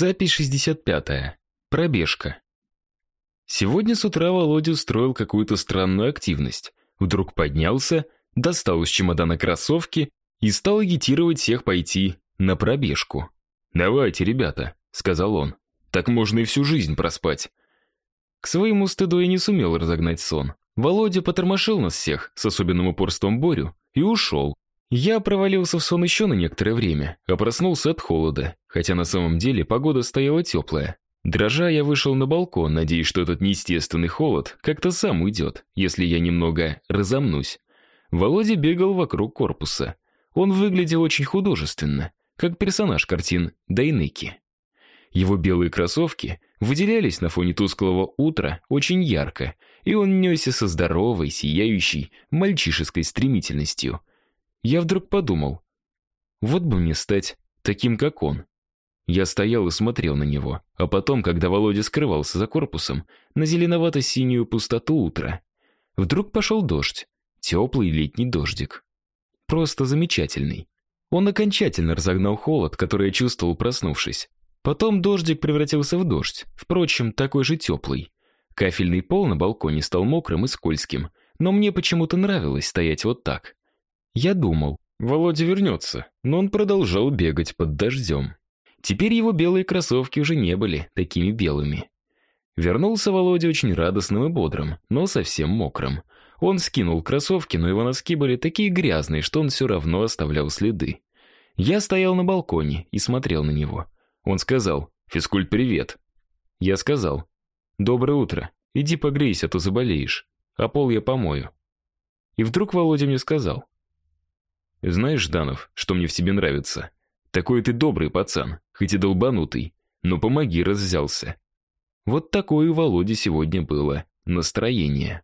Запись 65. Пробежка. Сегодня с утра Володя устроил какую-то странную активность. Вдруг поднялся, достал из чемодана кроссовки и стал агитировать всех пойти на пробежку. "Давайте, ребята", сказал он. "Так можно и всю жизнь проспать". К своему стыду я не сумел разогнать сон. Володя потормошил нас всех, с особенным упорством Борю, и ушел. Я провалился в сон еще на некоторое время, а проснулся от холода, хотя на самом деле погода стояла теплая. Дрожа, я вышел на балкон, надеясь, что этот неестественный холод как-то сам уйдет, если я немного разомнусь. Володя бегал вокруг корпуса. Он выглядел очень художественно, как персонаж картин Дайнеки. Его белые кроссовки выделялись на фоне тусклого утра очень ярко, и он несся со здоровой, сияющей, мальчишеской стремительностью – я вдруг подумал, вот бы мне стать таким, как он. Я стоял и смотрел на него, а потом, когда Володя скрывался за корпусом, на зеленовато-синюю пустоту утра, вдруг пошел дождь, теплый летний дождик. Просто замечательный. Он окончательно разогнал холод, который я чувствовал, проснувшись. Потом дождик превратился в дождь, впрочем, такой же теплый. Кафельный пол на балконе стал мокрым и скользким, но мне почему-то нравилось стоять вот так. Я думал, Володя вернется, но он продолжал бегать под дождем. Теперь его белые кроссовки уже не были такими белыми. Вернулся Володя очень радостным и бодрым, но совсем мокрым. Он скинул кроссовки, но его носки были такие грязные, что он все равно оставлял следы. Я стоял на балконе и смотрел на него. Он сказал: "Физкульт, привет". Я сказал: "Доброе утро. Иди погрейся, а то заболеешь. А пол я помою". И вдруг Володя мне сказал: знаешь, Жданов, что мне в тебе нравится? Такой ты добрый пацан, хоть и долбанутый, но помоги, раз. Вот такое у Володи сегодня было настроение.